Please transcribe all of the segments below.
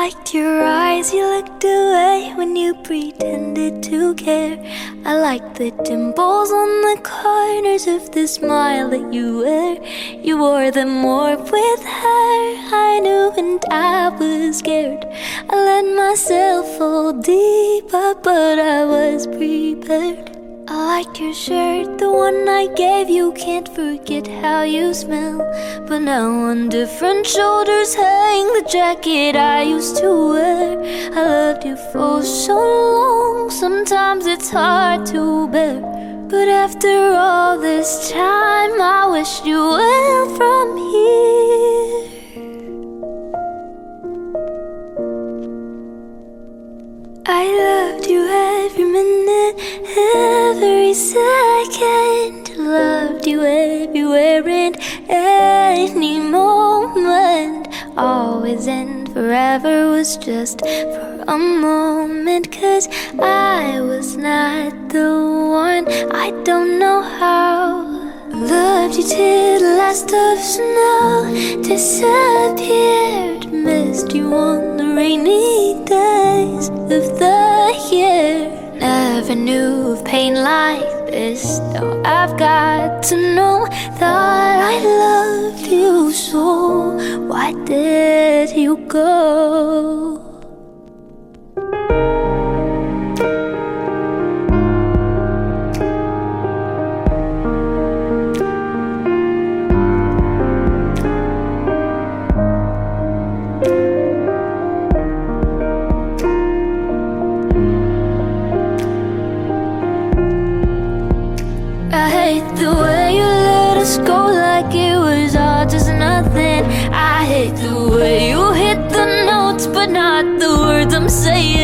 eyes, you looked away when you pretended to care. I liked the dimples on the corners of the smile that you wear. You wore them more with her. I knew and I was scared. I let myself fall deeper, but I was prepared. I liked your shirt, the one I gave you. Can't forget how you smell. But now on different shoulders hang the jacket I used to wear. I loved you for so long, sometimes it's hard to bear. But after all this time, I wish you well from here. I loved you second. Loved you everywhere and any moment. Always and forever was just for a moment. Cause I was not the one, I don't know how. Loved you till the last of snow disappeared. Missed you on the rainy days of. Never knew of pain like this. Now I've got to know that I loved you so. Why did you go? Hate the way you let us go like it was all just nothing. I hate the way you hit the notes, but not the words I'm saying.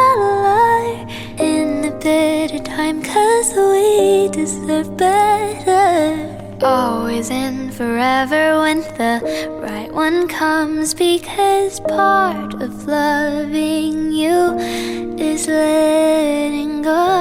A light in the bitter time cause we deserve better. Always and forever when the right one comes because part of loving you is letting go.